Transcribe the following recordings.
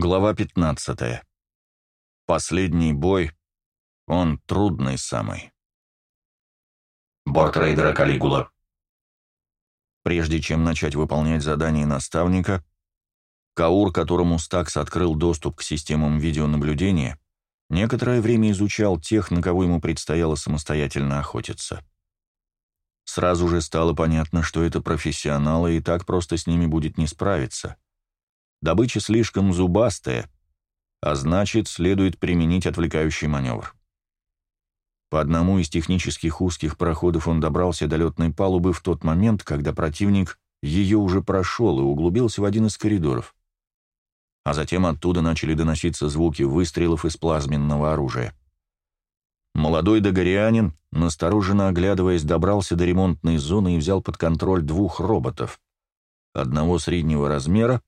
Глава 15. Последний бой. Он трудный самый. Борт рейдера Калигула. Прежде чем начать выполнять задание наставника, Каур, которому Стакс открыл доступ к системам видеонаблюдения, некоторое время изучал тех, на кого ему предстояло самостоятельно охотиться. Сразу же стало понятно, что это профессионалы, и так просто с ними будет не справиться — Добыча слишком зубастая, а значит, следует применить отвлекающий маневр. По одному из технических узких проходов он добрался до летной палубы в тот момент, когда противник ее уже прошел и углубился в один из коридоров. А затем оттуда начали доноситься звуки выстрелов из плазменного оружия. Молодой догорианин, настороженно оглядываясь, добрался до ремонтной зоны и взял под контроль двух роботов. Одного среднего размера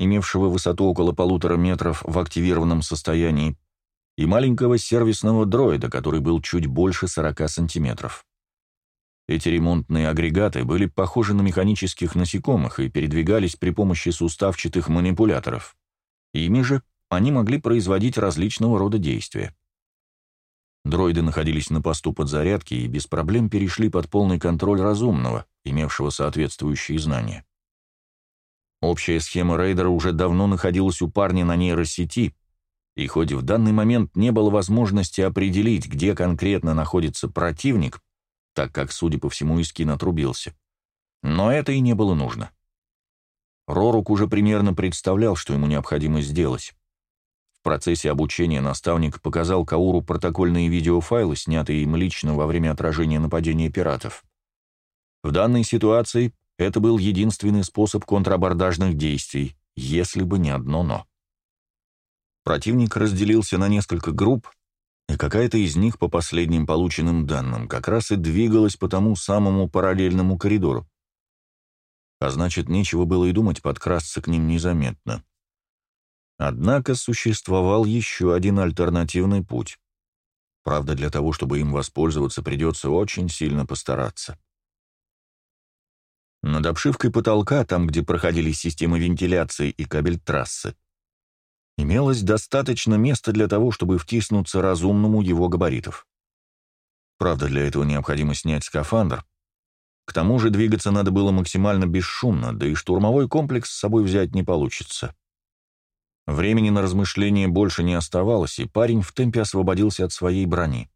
имевшего высоту около полутора метров в активированном состоянии, и маленького сервисного дроида, который был чуть больше 40 сантиметров. Эти ремонтные агрегаты были похожи на механических насекомых и передвигались при помощи суставчатых манипуляторов. Ими же они могли производить различного рода действия. Дроиды находились на посту подзарядки и без проблем перешли под полный контроль разумного, имевшего соответствующие знания. Общая схема рейдера уже давно находилась у парня на нейросети, и хоть в данный момент не было возможности определить, где конкретно находится противник, так как, судя по всему, Искин отрубился, но это и не было нужно. Рорук уже примерно представлял, что ему необходимо сделать. В процессе обучения наставник показал Кауру протокольные видеофайлы, снятые им лично во время отражения нападения пиратов. В данной ситуации это был единственный способ контрабордажных действий, если бы не одно «но». Противник разделился на несколько групп, и какая-то из них, по последним полученным данным, как раз и двигалась по тому самому параллельному коридору. А значит, нечего было и думать подкрасться к ним незаметно. Однако существовал еще один альтернативный путь. Правда, для того, чтобы им воспользоваться, придется очень сильно постараться. Над обшивкой потолка, там, где проходили системы вентиляции и кабель трассы, имелось достаточно места для того, чтобы втиснуться разумному его габаритов. Правда, для этого необходимо снять скафандр. К тому же двигаться надо было максимально бесшумно, да и штурмовой комплекс с собой взять не получится. Времени на размышления больше не оставалось, и парень в темпе освободился от своей брони.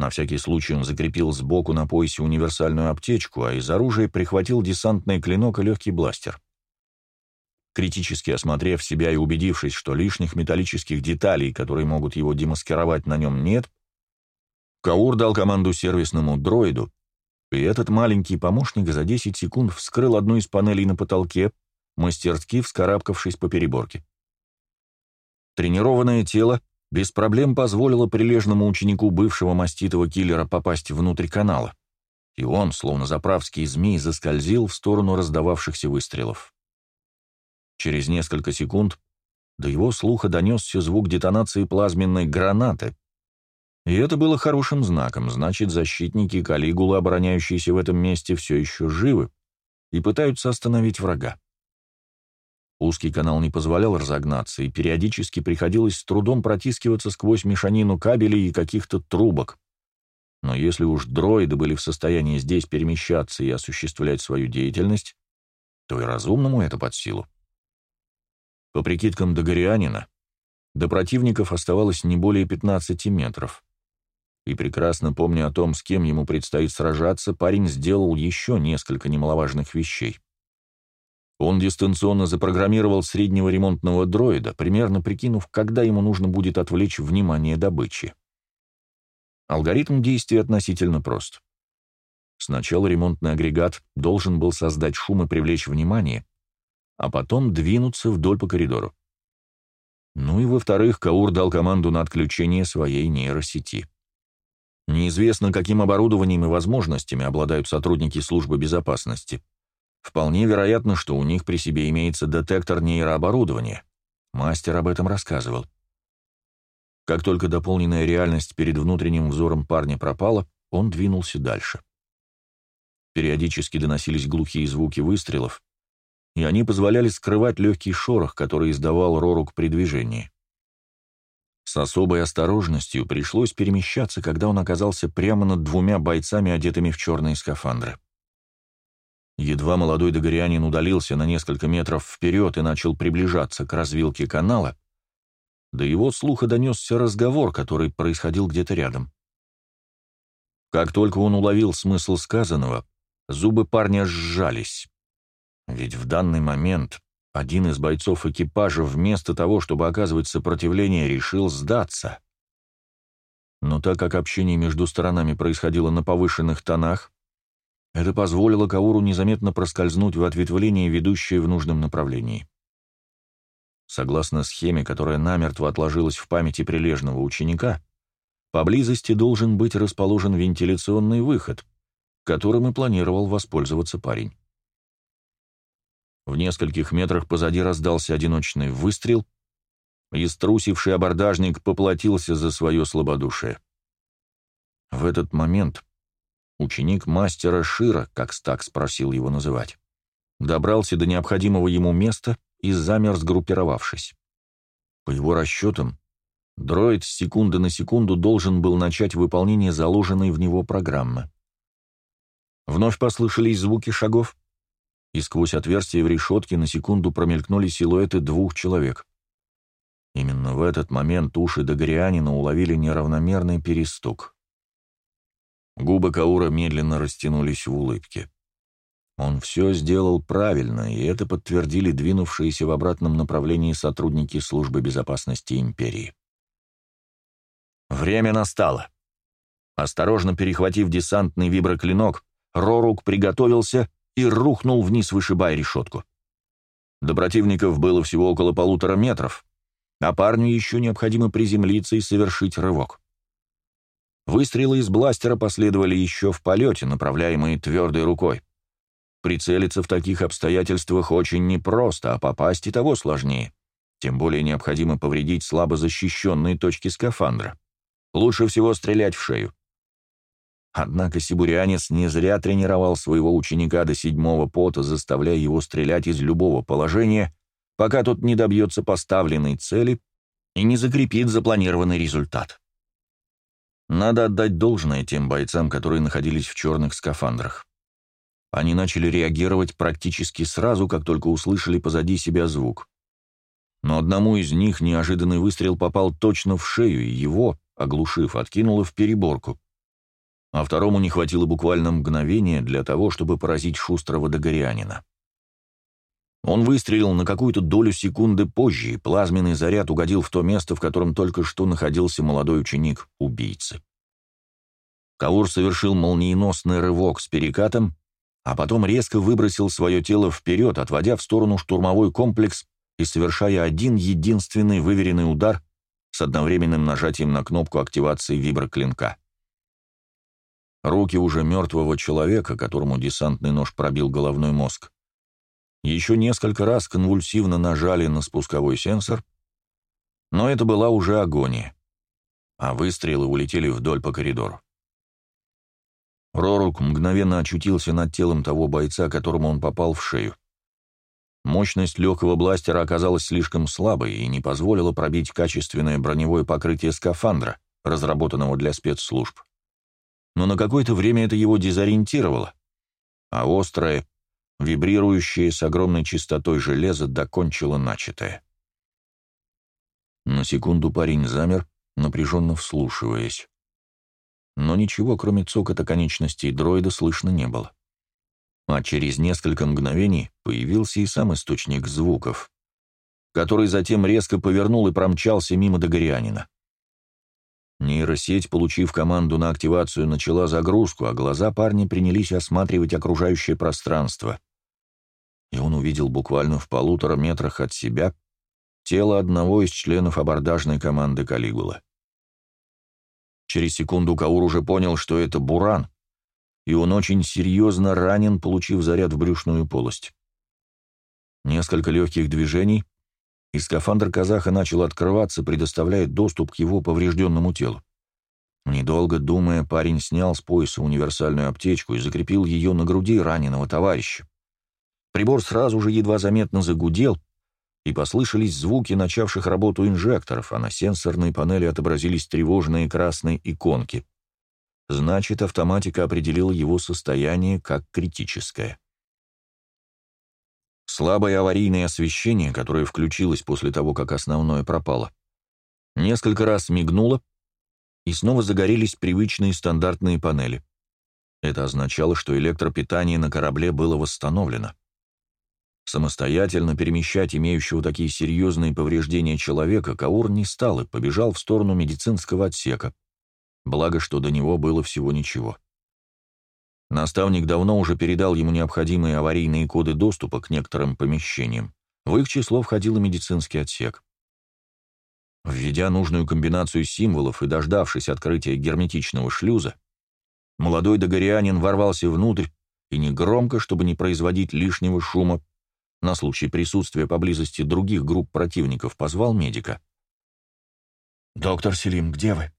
На всякий случай он закрепил сбоку на поясе универсальную аптечку, а из оружия прихватил десантный клинок и легкий бластер. Критически осмотрев себя и убедившись, что лишних металлических деталей, которые могут его демаскировать, на нем нет, Каур дал команду сервисному дроиду, и этот маленький помощник за 10 секунд вскрыл одну из панелей на потолке, мастерски вскарабкавшись по переборке. Тренированное тело без проблем позволила прилежному ученику бывшего маститого киллера попасть внутрь канала, и он, словно заправский змей, заскользил в сторону раздававшихся выстрелов. Через несколько секунд до его слуха донесся звук детонации плазменной гранаты, и это было хорошим знаком, значит, защитники Калигулы, обороняющиеся в этом месте, все еще живы и пытаются остановить врага. Узкий канал не позволял разогнаться, и периодически приходилось с трудом протискиваться сквозь мешанину кабелей и каких-то трубок. Но если уж дроиды были в состоянии здесь перемещаться и осуществлять свою деятельность, то и разумному это под силу. По прикидкам Догорианина, до противников оставалось не более 15 метров. И прекрасно помня о том, с кем ему предстоит сражаться, парень сделал еще несколько немаловажных вещей. Он дистанционно запрограммировал среднего ремонтного дроида, примерно прикинув, когда ему нужно будет отвлечь внимание добычи. Алгоритм действия относительно прост. Сначала ремонтный агрегат должен был создать шум и привлечь внимание, а потом двинуться вдоль по коридору. Ну и во-вторых, Каур дал команду на отключение своей нейросети. Неизвестно, каким оборудованием и возможностями обладают сотрудники службы безопасности — Вполне вероятно, что у них при себе имеется детектор нейрооборудования. Мастер об этом рассказывал. Как только дополненная реальность перед внутренним взором парня пропала, он двинулся дальше. Периодически доносились глухие звуки выстрелов, и они позволяли скрывать легкий шорох, который издавал Рорук при движении. С особой осторожностью пришлось перемещаться, когда он оказался прямо над двумя бойцами, одетыми в черные скафандры. Едва молодой догорянин удалился на несколько метров вперед и начал приближаться к развилке канала, до его слуха донесся разговор, который происходил где-то рядом. Как только он уловил смысл сказанного, зубы парня сжались. Ведь в данный момент один из бойцов экипажа вместо того, чтобы оказывать сопротивление, решил сдаться. Но так как общение между сторонами происходило на повышенных тонах, это позволило Кауру незаметно проскользнуть в ответвление, ведущее в нужном направлении. Согласно схеме, которая намертво отложилась в памяти прилежного ученика, поблизости должен быть расположен вентиляционный выход, которым и планировал воспользоваться парень. В нескольких метрах позади раздался одиночный выстрел, и струсивший абордажник поплатился за свое слабодушие. В этот момент ученик мастера Шира, как Стак спросил его называть, добрался до необходимого ему места и замер, сгруппировавшись. По его расчетам, дроид с секунды на секунду должен был начать выполнение заложенной в него программы. Вновь послышались звуки шагов, и сквозь отверстие в решетке на секунду промелькнули силуэты двух человек. Именно в этот момент уши Дагорианина уловили неравномерный перестук. Губы Каура медленно растянулись в улыбке. Он все сделал правильно, и это подтвердили двинувшиеся в обратном направлении сотрудники Службы безопасности Империи. Время настало. Осторожно перехватив десантный виброклинок, Рорук приготовился и рухнул вниз, вышибая решетку. До противников было всего около полутора метров, а парню еще необходимо приземлиться и совершить рывок. Выстрелы из бластера последовали еще в полете, направляемые твердой рукой. Прицелиться в таких обстоятельствах очень непросто, а попасть и того сложнее. Тем более необходимо повредить слабо защищенные точки скафандра. Лучше всего стрелять в шею. Однако сибурянец не зря тренировал своего ученика до седьмого пота, заставляя его стрелять из любого положения, пока тот не добьется поставленной цели и не закрепит запланированный результат. Надо отдать должное тем бойцам, которые находились в черных скафандрах. Они начали реагировать практически сразу, как только услышали позади себя звук. Но одному из них неожиданный выстрел попал точно в шею, и его, оглушив, откинуло в переборку а второму не хватило буквально мгновения для того, чтобы поразить шустрого догорянина. Он выстрелил на какую-то долю секунды позже, и плазменный заряд угодил в то место, в котором только что находился молодой ученик убийцы. Каур совершил молниеносный рывок с перекатом, а потом резко выбросил свое тело вперед, отводя в сторону штурмовой комплекс и совершая один единственный выверенный удар с одновременным нажатием на кнопку активации виброклинка. Руки уже мертвого человека, которому десантный нож пробил головной мозг, еще несколько раз конвульсивно нажали на спусковой сенсор, но это была уже агония, а выстрелы улетели вдоль по коридору. Рорук мгновенно очутился над телом того бойца, которому он попал в шею. Мощность легкого бластера оказалась слишком слабой и не позволила пробить качественное броневое покрытие скафандра, разработанного для спецслужб но на какое-то время это его дезориентировало, а острое, вибрирующее с огромной частотой железо докончило начатое. На секунду парень замер, напряженно вслушиваясь. Но ничего, кроме цокота конечностей дроида, слышно не было. А через несколько мгновений появился и сам источник звуков, который затем резко повернул и промчался мимо Догорянина. Нейросеть, получив команду на активацию, начала загрузку, а глаза парня принялись осматривать окружающее пространство. И он увидел буквально в полутора метрах от себя тело одного из членов абордажной команды Калигула. Через секунду Каур уже понял, что это Буран, и он очень серьезно ранен, получив заряд в брюшную полость. Несколько легких движений, и скафандр казаха начал открываться, предоставляя доступ к его поврежденному телу. Недолго думая, парень снял с пояса универсальную аптечку и закрепил ее на груди раненого товарища. Прибор сразу же едва заметно загудел, и послышались звуки начавших работу инжекторов, а на сенсорной панели отобразились тревожные красные иконки. Значит, автоматика определила его состояние как критическое. Слабое аварийное освещение, которое включилось после того, как основное пропало, несколько раз мигнуло, и снова загорелись привычные стандартные панели. Это означало, что электропитание на корабле было восстановлено. Самостоятельно перемещать имеющего такие серьезные повреждения человека Каур не стал и побежал в сторону медицинского отсека. Благо, что до него было всего ничего. Наставник давно уже передал ему необходимые аварийные коды доступа к некоторым помещениям. В их число входил и медицинский отсек. Введя нужную комбинацию символов и дождавшись открытия герметичного шлюза, молодой догорианин ворвался внутрь и негромко, чтобы не производить лишнего шума, на случай присутствия поблизости других групп противников позвал медика. «Доктор Селим, где вы?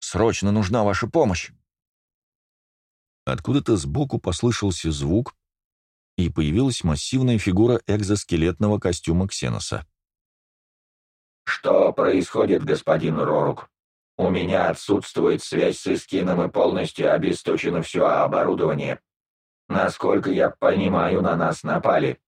Срочно нужна ваша помощь!» Откуда-то сбоку послышался звук, и появилась массивная фигура экзоскелетного костюма Ксеноса. «Что происходит, господин Рорук? У меня отсутствует связь с Искином и полностью обесточено все оборудование. Насколько я понимаю, на нас напали».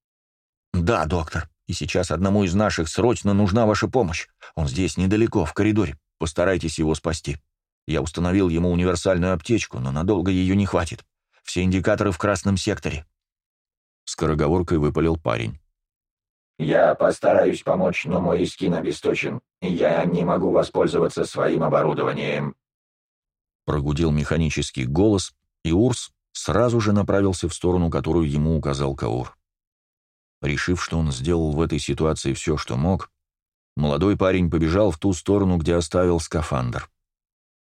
«Да, доктор, и сейчас одному из наших срочно нужна ваша помощь. Он здесь недалеко, в коридоре. Постарайтесь его спасти. Я установил ему универсальную аптечку, но надолго ее не хватит. Все индикаторы в красном секторе». Скороговоркой выпалил парень. «Я постараюсь помочь, но мой скин обесточен. Я не могу воспользоваться своим оборудованием». Прогудел механический голос, и Урс сразу же направился в сторону, которую ему указал Каур. Решив, что он сделал в этой ситуации все, что мог, молодой парень побежал в ту сторону, где оставил скафандр.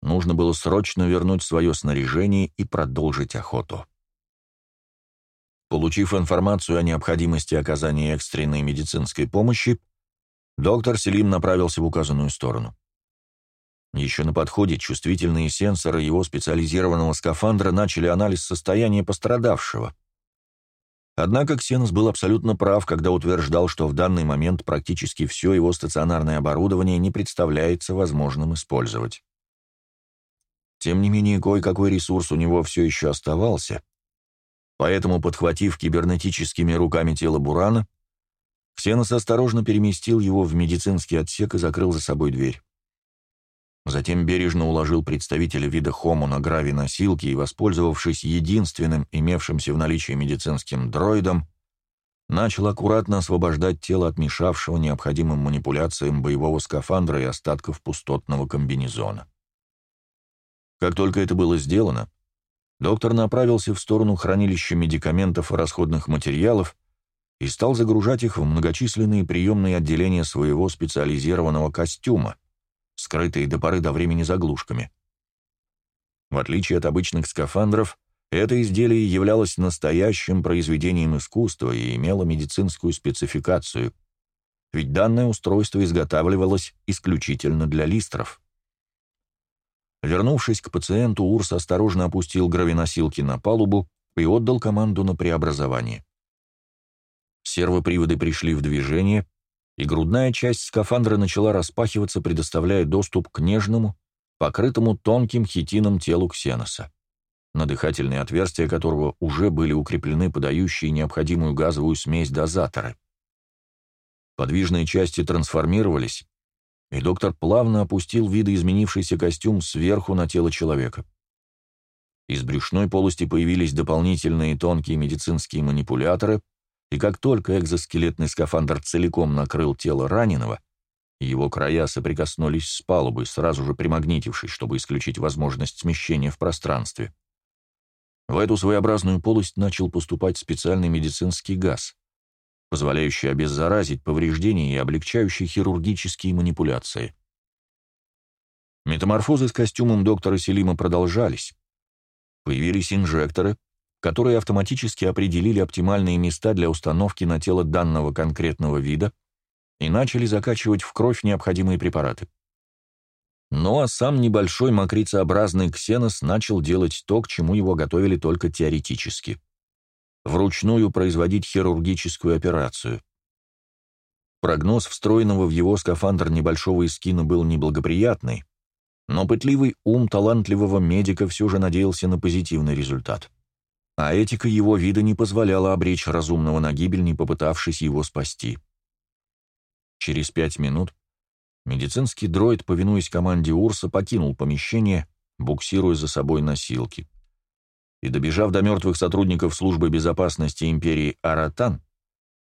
Нужно было срочно вернуть свое снаряжение и продолжить охоту. Получив информацию о необходимости оказания экстренной медицинской помощи, доктор Селим направился в указанную сторону. Еще на подходе чувствительные сенсоры его специализированного скафандра начали анализ состояния пострадавшего. Однако Ксенос был абсолютно прав, когда утверждал, что в данный момент практически все его стационарное оборудование не представляется возможным использовать. Тем не менее, кое-какой ресурс у него все еще оставался, поэтому, подхватив кибернетическими руками тело Бурана, Ксенос осторожно переместил его в медицинский отсек и закрыл за собой дверь. Затем бережно уложил представителя вида Хому на грави-носилки и, воспользовавшись единственным имевшимся в наличии медицинским дроидом, начал аккуратно освобождать тело от мешавшего необходимым манипуляциям боевого скафандра и остатков пустотного комбинезона. Как только это было сделано, доктор направился в сторону хранилища медикаментов и расходных материалов и стал загружать их в многочисленные приемные отделения своего специализированного костюма, скрытые до поры до времени заглушками. В отличие от обычных скафандров, это изделие являлось настоящим произведением искусства и имело медицинскую спецификацию, ведь данное устройство изготавливалось исключительно для листров. Вернувшись к пациенту, Урс осторожно опустил гравиносилки на палубу и отдал команду на преобразование. Сервоприводы пришли в движение, и грудная часть скафандра начала распахиваться, предоставляя доступ к нежному, покрытому тонким хитином телу Ксеноса, на дыхательные отверстия которого уже были укреплены подающие необходимую газовую смесь дозаторы. Подвижные части трансформировались, и доктор плавно опустил видоизменившийся костюм сверху на тело человека. Из брюшной полости появились дополнительные тонкие медицинские манипуляторы — и как только экзоскелетный скафандр целиком накрыл тело раненого, его края соприкоснулись с палубой, сразу же примагнитившись, чтобы исключить возможность смещения в пространстве. В эту своеобразную полость начал поступать специальный медицинский газ, позволяющий обеззаразить повреждения и облегчающий хирургические манипуляции. Метаморфозы с костюмом доктора Селима продолжались. Появились инжекторы, которые автоматически определили оптимальные места для установки на тело данного конкретного вида и начали закачивать в кровь необходимые препараты. Ну а сам небольшой мокрицеобразный ксенос начал делать то, к чему его готовили только теоретически. вручную производить хирургическую операцию. Прогноз встроенного в его скафандр небольшого эскина был неблагоприятный, но пытливый ум талантливого медика все же надеялся на позитивный результат. А этика его вида не позволяла обречь разумного на гибель, не попытавшись его спасти. Через пять минут медицинский дроид, повинуясь команде Урса, покинул помещение, буксируя за собой носилки. И, добежав до мертвых сотрудников службы безопасности империи Аратан,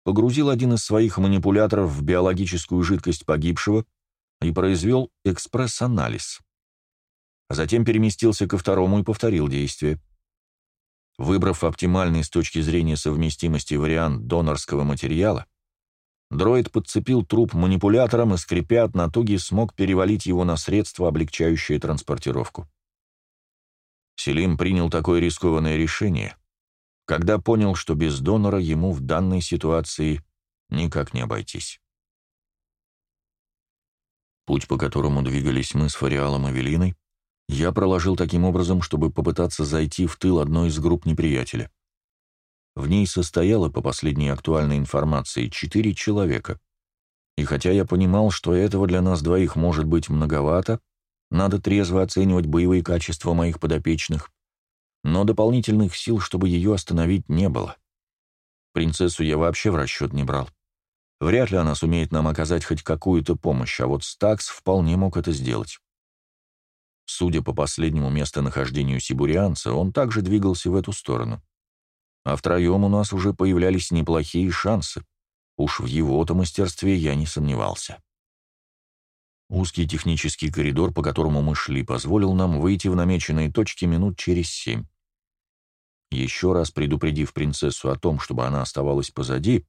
погрузил один из своих манипуляторов в биологическую жидкость погибшего и произвел экспресс-анализ. Затем переместился ко второму и повторил действие. Выбрав оптимальный с точки зрения совместимости вариант донорского материала, дроид подцепил труп манипулятором и, скрипя от натуги, смог перевалить его на средство, облегчающее транспортировку. Селим принял такое рискованное решение, когда понял, что без донора ему в данной ситуации никак не обойтись. Путь, по которому двигались мы с Фариалом и Велиной, я проложил таким образом, чтобы попытаться зайти в тыл одной из групп неприятеля. В ней состояло, по последней актуальной информации, четыре человека. И хотя я понимал, что этого для нас двоих может быть многовато, надо трезво оценивать боевые качества моих подопечных, но дополнительных сил, чтобы ее остановить, не было. Принцессу я вообще в расчет не брал. Вряд ли она сумеет нам оказать хоть какую-то помощь, а вот Стакс вполне мог это сделать. Судя по последнему местонахождению сибурианца, он также двигался в эту сторону. А втроем у нас уже появлялись неплохие шансы. Уж в его-то мастерстве я не сомневался. Узкий технический коридор, по которому мы шли, позволил нам выйти в намеченные точки минут через семь. Еще раз предупредив принцессу о том, чтобы она оставалась позади,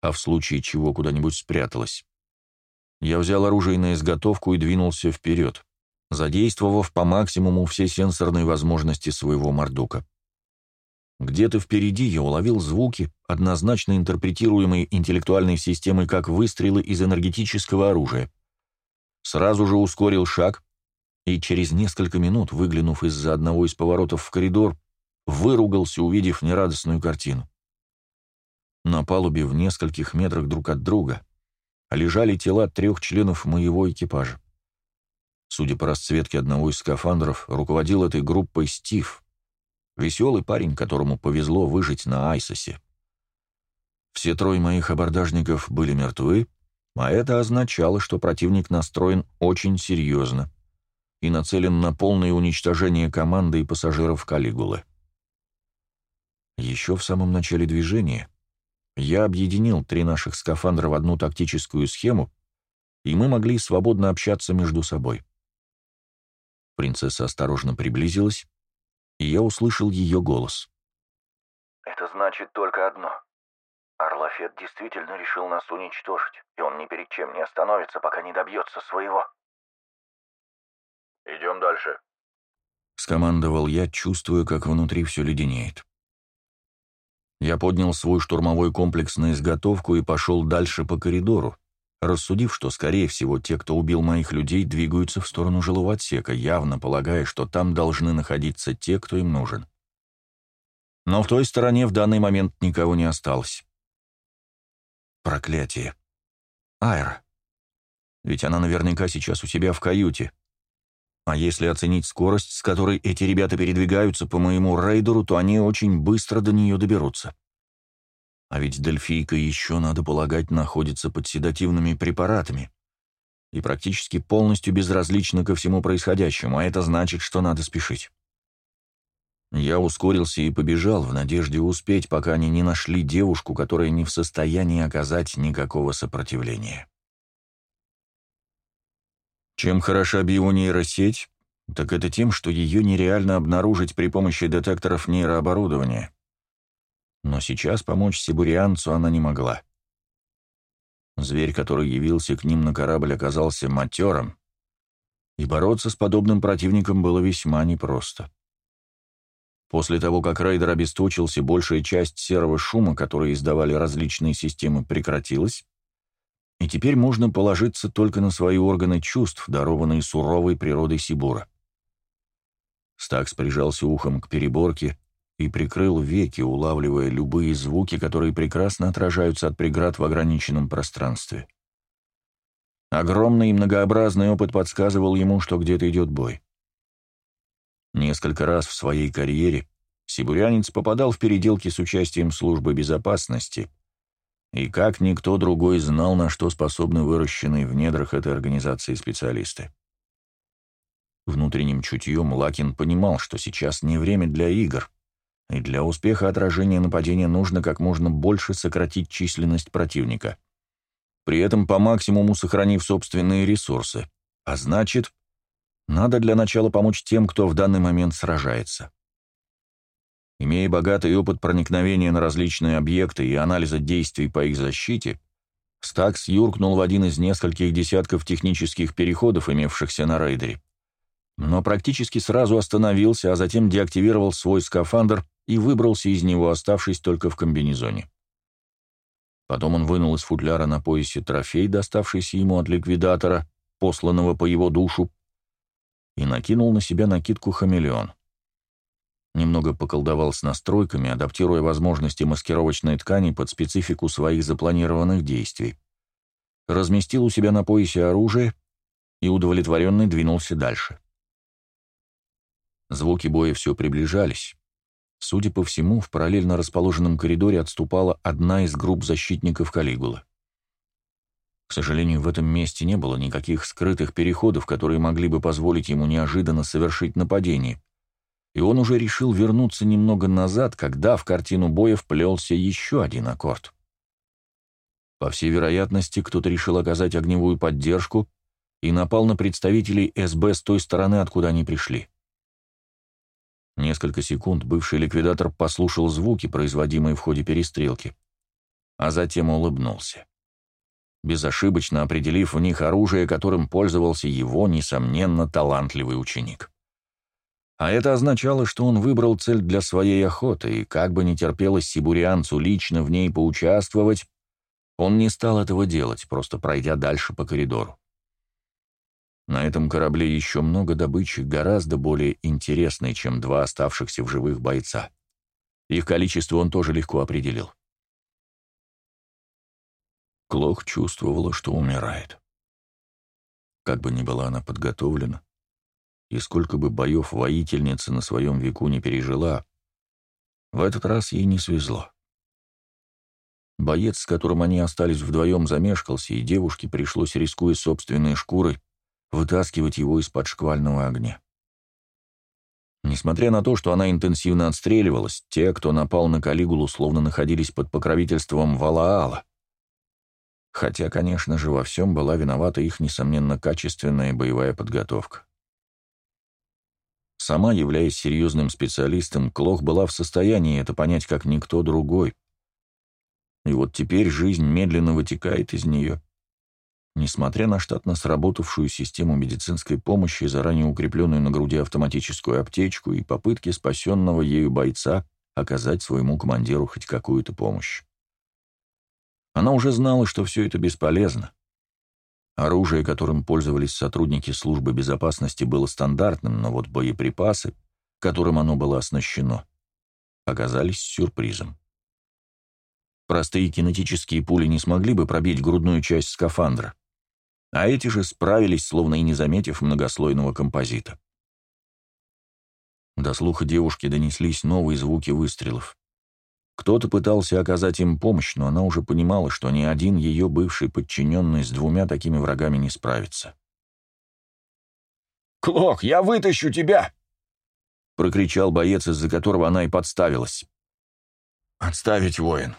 а в случае чего куда-нибудь спряталась, я взял оружие на изготовку и двинулся вперед задействовав по максимуму все сенсорные возможности своего мордука. Где-то впереди я уловил звуки, однозначно интерпретируемые интеллектуальной системой как выстрелы из энергетического оружия. Сразу же ускорил шаг, и через несколько минут, выглянув из-за одного из поворотов в коридор, выругался, увидев нерадостную картину. На палубе в нескольких метрах друг от друга лежали тела трех членов моего экипажа. Судя по расцветке одного из скафандров, руководил этой группой Стив, веселый парень, которому повезло выжить на Айсосе. Все трое моих абордажников были мертвы, а это означало, что противник настроен очень серьезно и нацелен на полное уничтожение команды и пассажиров Калигулы. Еще в самом начале движения я объединил три наших скафандра в одну тактическую схему, и мы могли свободно общаться между собой. Принцесса осторожно приблизилась, и я услышал ее голос. «Это значит только одно. Орлафет действительно решил нас уничтожить, и он ни перед чем не остановится, пока не добьется своего». «Идем дальше», — скомандовал я, чувствуя, как внутри все леденеет. Я поднял свой штурмовой комплекс на изготовку и пошел дальше по коридору, рассудив, что, скорее всего, те, кто убил моих людей, двигаются в сторону жилого отсека, явно полагая, что там должны находиться те, кто им нужен. Но в той стороне в данный момент никого не осталось. Проклятие. Айра. Ведь она наверняка сейчас у себя в каюте. А если оценить скорость, с которой эти ребята передвигаются по моему рейдеру, то они очень быстро до нее доберутся. А ведь Дельфийка еще, надо полагать, находится под седативными препаратами и практически полностью безразлична ко всему происходящему, а это значит, что надо спешить. Я ускорился и побежал в надежде успеть, пока они не нашли девушку, которая не в состоянии оказать никакого сопротивления. Чем хороша бионейросеть, так это тем, что ее нереально обнаружить при помощи детекторов нейрооборудования но сейчас помочь сибурианцу она не могла. Зверь, который явился к ним на корабль, оказался матером, и бороться с подобным противником было весьма непросто. После того, как рейдер обесточился, большая часть серого шума, который издавали различные системы, прекратилась, и теперь можно положиться только на свои органы чувств, дарованные суровой природой Сибура. Стакс прижался ухом к переборке, и прикрыл веки, улавливая любые звуки, которые прекрасно отражаются от преград в ограниченном пространстве. Огромный и многообразный опыт подсказывал ему, что где-то идет бой. Несколько раз в своей карьере сибурянец попадал в переделки с участием службы безопасности, и как никто другой знал, на что способны выращенные в недрах этой организации специалисты. Внутренним чутьем Лакин понимал, что сейчас не время для игр, и для успеха отражения нападения нужно как можно больше сократить численность противника, при этом по максимуму сохранив собственные ресурсы, а значит, надо для начала помочь тем, кто в данный момент сражается. Имея богатый опыт проникновения на различные объекты и анализа действий по их защите, Стакс юркнул в один из нескольких десятков технических переходов, имевшихся на рейдере. Но практически сразу остановился, а затем деактивировал свой скафандр и выбрался из него, оставшись только в комбинезоне. Потом он вынул из футляра на поясе трофей, доставшийся ему от ликвидатора, посланного по его душу, и накинул на себя накидку «Хамелеон». Немного поколдовал с настройками, адаптируя возможности маскировочной ткани под специфику своих запланированных действий. Разместил у себя на поясе оружие и удовлетворенный двинулся дальше. Звуки боя все приближались. Судя по всему, в параллельно расположенном коридоре отступала одна из групп защитников Калигулы. К сожалению, в этом месте не было никаких скрытых переходов, которые могли бы позволить ему неожиданно совершить нападение. И он уже решил вернуться немного назад, когда в картину боя вплелся еще один аккорд. По всей вероятности, кто-то решил оказать огневую поддержку и напал на представителей СБ с той стороны, откуда они пришли. Несколько секунд бывший ликвидатор послушал звуки, производимые в ходе перестрелки, а затем улыбнулся безошибочно определив в них оружие, которым пользовался его, несомненно, талантливый ученик. А это означало, что он выбрал цель для своей охоты, и как бы не терпелось сибурианцу лично в ней поучаствовать, он не стал этого делать, просто пройдя дальше по коридору. На этом корабле еще много добычи, гораздо более интересной, чем два оставшихся в живых бойца. Их количество он тоже легко определил. Клох чувствовала, что умирает. Как бы ни была она подготовлена, и сколько бы боев воительница на своем веку не пережила, в этот раз ей не свезло. Боец, с которым они остались вдвоем, замешкался, и девушке пришлось, рискуя собственной шкурой, вытаскивать его из-под шквального огня. Несмотря на то, что она интенсивно отстреливалась, те, кто напал на Калигулу, словно находились под покровительством Валаала, Хотя, конечно же, во всем была виновата их, несомненно, качественная боевая подготовка. Сама, являясь серьезным специалистом, Клох была в состоянии это понять как никто другой. И вот теперь жизнь медленно вытекает из нее. Несмотря на штатно сработавшую систему медицинской помощи, заранее укрепленную на груди автоматическую аптечку и попытки спасенного ею бойца оказать своему командиру хоть какую-то помощь. Она уже знала, что все это бесполезно. Оружие, которым пользовались сотрудники службы безопасности, было стандартным, но вот боеприпасы, которым оно было оснащено, оказались сюрпризом. Простые кинетические пули не смогли бы пробить грудную часть скафандра, а эти же справились, словно и не заметив многослойного композита. До слуха девушки донеслись новые звуки выстрелов. Кто-то пытался оказать им помощь, но она уже понимала, что ни один ее бывший подчиненный с двумя такими врагами не справится. «Клок, я вытащу тебя!» — прокричал боец, из-за которого она и подставилась. «Отставить, воин.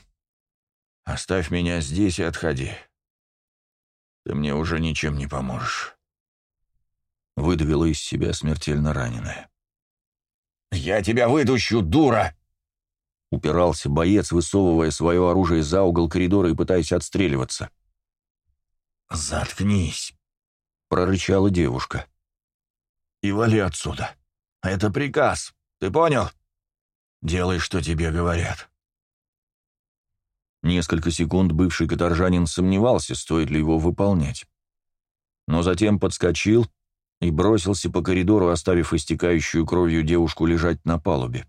Оставь меня здесь и отходи. Ты мне уже ничем не поможешь». Выдавила из себя смертельно раненая. «Я тебя вытащу, дура!» Упирался боец, высовывая свое оружие за угол коридора и пытаясь отстреливаться. «Заткнись!» — прорычала девушка. «И вали отсюда. Это приказ. Ты понял? Делай, что тебе говорят». Несколько секунд бывший каторжанин сомневался, стоит ли его выполнять. Но затем подскочил и бросился по коридору, оставив истекающую кровью девушку лежать на палубе.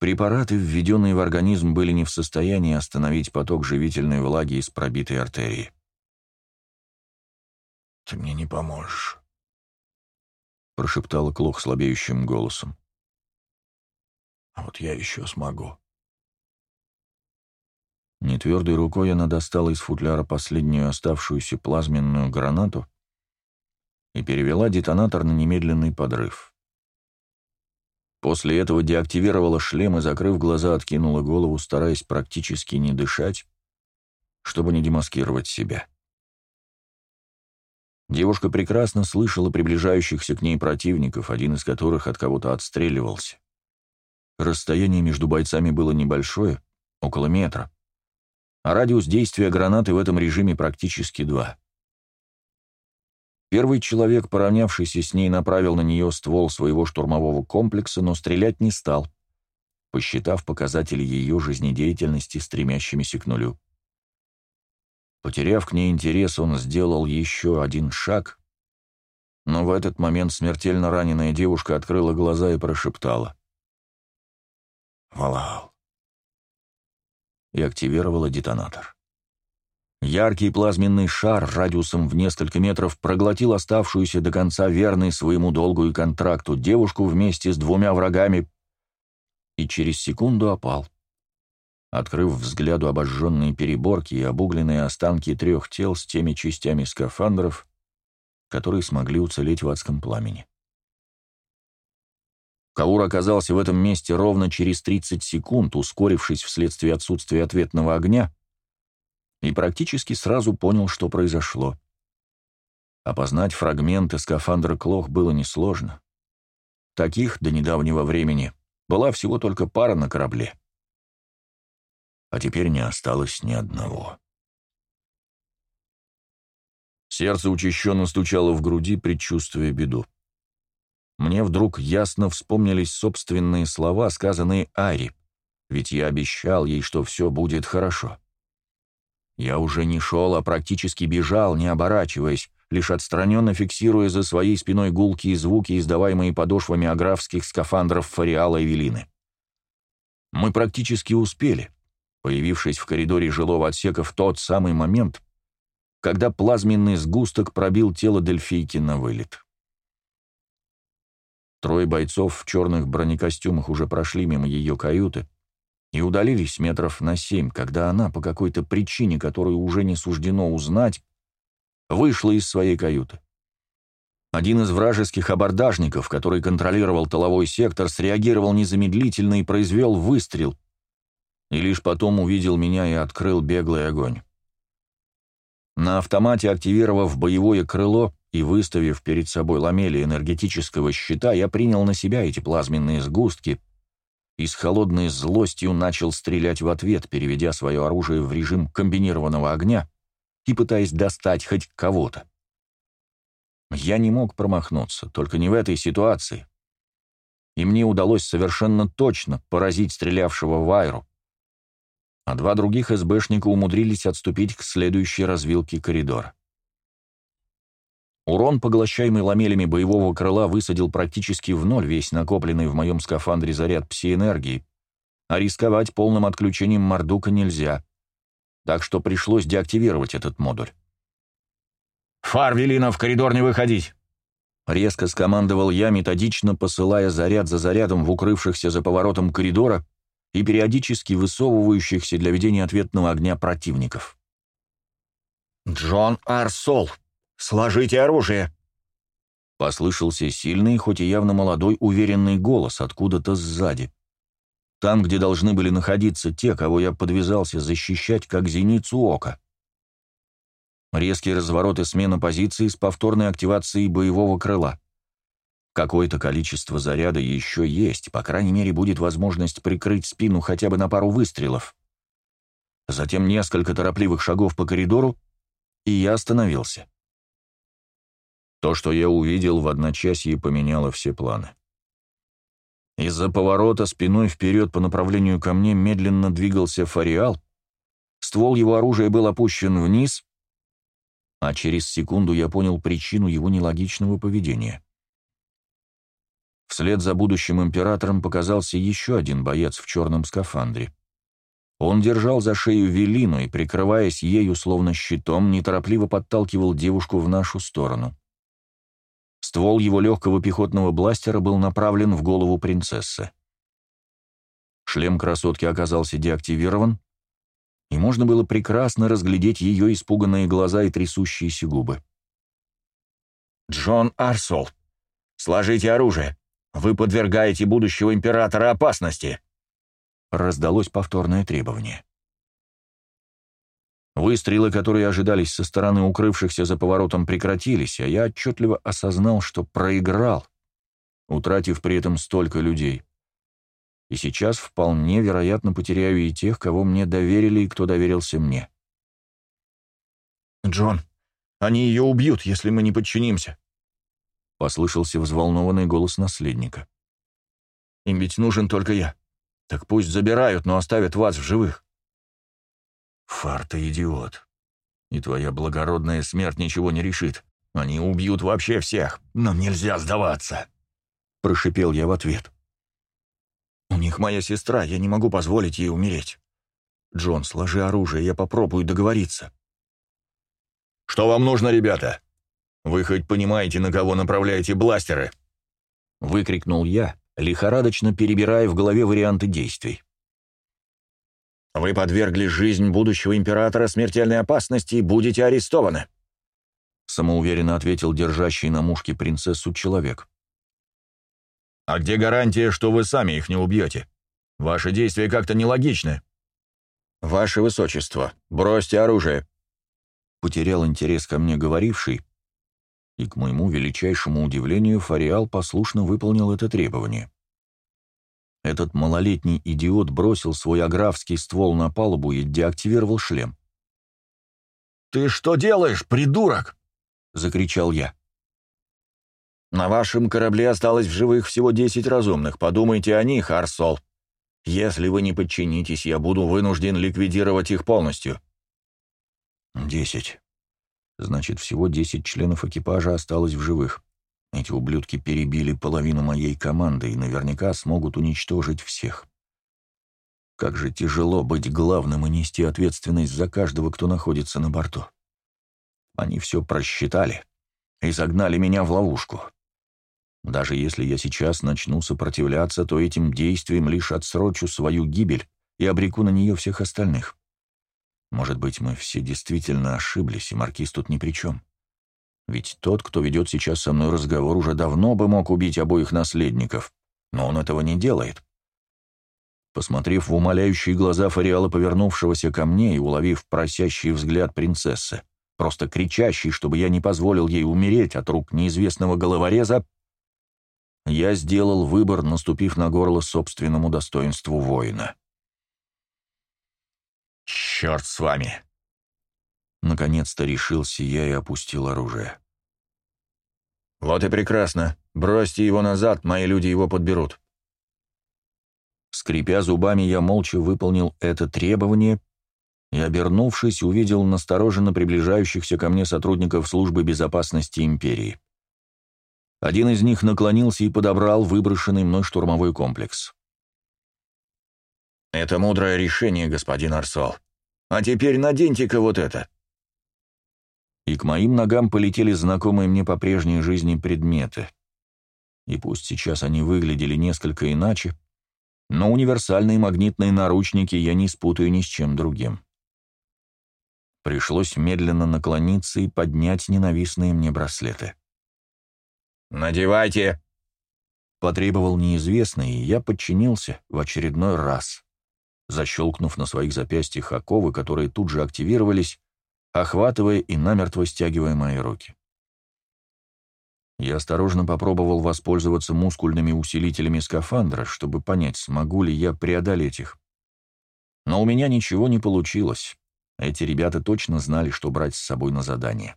Препараты, введенные в организм, были не в состоянии остановить поток живительной влаги из пробитой артерии. «Ты мне не поможешь», — прошептала Клох слабеющим голосом. «А вот я еще смогу». Нетвердой рукой она достала из футляра последнюю оставшуюся плазменную гранату и перевела детонатор на немедленный подрыв. После этого деактивировала шлем и, закрыв глаза, откинула голову, стараясь практически не дышать, чтобы не демаскировать себя. Девушка прекрасно слышала приближающихся к ней противников, один из которых от кого-то отстреливался. Расстояние между бойцами было небольшое, около метра, а радиус действия гранаты в этом режиме практически два. Первый человек, поравнявшийся с ней, направил на нее ствол своего штурмового комплекса, но стрелять не стал, посчитав показатели ее жизнедеятельности стремящимися к нулю. Потеряв к ней интерес, он сделал еще один шаг, но в этот момент смертельно раненая девушка открыла глаза и прошептала. «Валал!» И активировала детонатор. Яркий плазменный шар радиусом в несколько метров проглотил оставшуюся до конца верной своему долгу и контракту девушку вместе с двумя врагами и через секунду опал, открыв взгляду обожженные переборки и обугленные останки трех тел с теми частями скафандров, которые смогли уцелеть в адском пламени. Каур оказался в этом месте ровно через 30 секунд, ускорившись вследствие отсутствия ответного огня, и практически сразу понял, что произошло. Опознать фрагменты скафандра Клох было несложно. Таких до недавнего времени была всего только пара на корабле. А теперь не осталось ни одного. Сердце учащенно стучало в груди, предчувствуя беду. Мне вдруг ясно вспомнились собственные слова, сказанные Ари, ведь я обещал ей, что все будет хорошо. Я уже не шел, а практически бежал, не оборачиваясь, лишь отстраненно фиксируя за своей спиной гулкие звуки, издаваемые подошвами аграфских скафандров Фариала и Велины. Мы практически успели, появившись в коридоре жилого отсека в тот самый момент, когда плазменный сгусток пробил тело Дельфийки на вылет. Трое бойцов в черных бронекостюмах уже прошли мимо ее каюты, и удалились метров на семь, когда она, по какой-то причине, которую уже не суждено узнать, вышла из своей каюты. Один из вражеских абордажников, который контролировал тыловой сектор, среагировал незамедлительно и произвел выстрел, и лишь потом увидел меня и открыл беглый огонь. На автомате, активировав боевое крыло и выставив перед собой ламели энергетического щита, я принял на себя эти плазменные сгустки, и с холодной злостью начал стрелять в ответ, переведя свое оружие в режим комбинированного огня и пытаясь достать хоть кого-то. Я не мог промахнуться, только не в этой ситуации. И мне удалось совершенно точно поразить стрелявшего в Айру. А два других СБшника умудрились отступить к следующей развилке коридора. Урон, поглощаемый ламелями боевого крыла, высадил практически в ноль весь накопленный в моем скафандре заряд пси-энергии, а рисковать полным отключением Мордука нельзя, так что пришлось деактивировать этот модуль. «Фар, Велина, в коридор не выходить!» Резко скомандовал я, методично посылая заряд за зарядом в укрывшихся за поворотом коридора и периодически высовывающихся для ведения ответного огня противников. «Джон Арсол!» «Сложите оружие!» Послышался сильный, хоть и явно молодой, уверенный голос откуда-то сзади. Там, где должны были находиться те, кого я подвязался защищать, как зеницу ока. Резкий разворот и смена позиции с повторной активацией боевого крыла. Какое-то количество заряда еще есть, по крайней мере, будет возможность прикрыть спину хотя бы на пару выстрелов. Затем несколько торопливых шагов по коридору, и я остановился. То, что я увидел в одночасье, поменяло все планы. Из-за поворота спиной вперед по направлению ко мне медленно двигался Фариал, ствол его оружия был опущен вниз, а через секунду я понял причину его нелогичного поведения. Вслед за будущим императором показался еще один боец в черном скафандре. Он держал за шею Велину и, прикрываясь ею словно щитом, неторопливо подталкивал девушку в нашу сторону. Ствол его легкого пехотного бластера был направлен в голову принцессы. Шлем красотки оказался деактивирован, и можно было прекрасно разглядеть ее испуганные глаза и трясущиеся губы. «Джон Арсол, сложите оружие. Вы подвергаете будущего императора опасности!» Раздалось повторное требование. Выстрелы, которые ожидались со стороны укрывшихся за поворотом, прекратились, а я отчетливо осознал, что проиграл, утратив при этом столько людей. И сейчас вполне вероятно потеряю и тех, кого мне доверили и кто доверился мне. «Джон, они ее убьют, если мы не подчинимся», — послышался взволнованный голос наследника. «Им ведь нужен только я. Так пусть забирают, но оставят вас в живых». Фар, ты идиот. И твоя благородная смерть ничего не решит. Они убьют вообще всех. Нам нельзя сдаваться. Прошипел я в ответ. У них моя сестра, я не могу позволить ей умереть. Джон, сложи оружие, я попробую договориться. Что вам нужно, ребята? Вы хоть понимаете, на кого направляете бластеры? Выкрикнул я, лихорадочно перебирая в голове варианты действий. Вы подвергли жизнь будущего императора смертельной опасности и будете арестованы», — самоуверенно ответил держащий на мушке принцессу человек. «А где гарантия, что вы сами их не убьете? Ваши действия как-то нелогичны». «Ваше высочество, бросьте оружие», — потерял интерес ко мне говоривший, и, к моему величайшему удивлению, Фариал послушно выполнил это требование. Этот малолетний идиот бросил свой аграфский ствол на палубу и деактивировал шлем. «Ты что делаешь, придурок?» — закричал я. «На вашем корабле осталось в живых всего десять разумных. Подумайте о них, Арсол. Если вы не подчинитесь, я буду вынужден ликвидировать их полностью». «Десять. Значит, всего десять членов экипажа осталось в живых. Эти ублюдки перебили половину моей команды и наверняка смогут уничтожить всех. Как же тяжело быть главным и нести ответственность за каждого, кто находится на борту. Они все просчитали и загнали меня в ловушку. Даже если я сейчас начну сопротивляться, то этим действием лишь отсрочу свою гибель и обреку на нее всех остальных. Может быть, мы все действительно ошиблись, и Маркиз тут ни при чем. Ведь тот, кто ведет сейчас со мной разговор, уже давно бы мог убить обоих наследников, но он этого не делает. Посмотрев в умоляющие глаза Фариала, повернувшегося ко мне и уловив просящий взгляд принцессы, просто кричащий, чтобы я не позволил ей умереть от рук неизвестного головореза, я сделал выбор, наступив на горло собственному достоинству воина. «Черт с вами!» Наконец-то решился я и опустил оружие. «Вот и прекрасно. Бросьте его назад, мои люди его подберут». Скрипя зубами, я молча выполнил это требование и, обернувшись, увидел настороженно приближающихся ко мне сотрудников службы безопасности империи. Один из них наклонился и подобрал выброшенный мной штурмовой комплекс. «Это мудрое решение, господин Арсол. А теперь наденьте-ка вот это» и к моим ногам полетели знакомые мне по прежней жизни предметы. И пусть сейчас они выглядели несколько иначе, но универсальные магнитные наручники я не спутаю ни с чем другим. Пришлось медленно наклониться и поднять ненавистные мне браслеты. «Надевайте!» — потребовал неизвестный, и я подчинился в очередной раз, защелкнув на своих запястьях оковы, которые тут же активировались, охватывая и намертво стягивая мои руки. Я осторожно попробовал воспользоваться мускульными усилителями скафандра, чтобы понять, смогу ли я преодолеть их. Но у меня ничего не получилось. Эти ребята точно знали, что брать с собой на задание.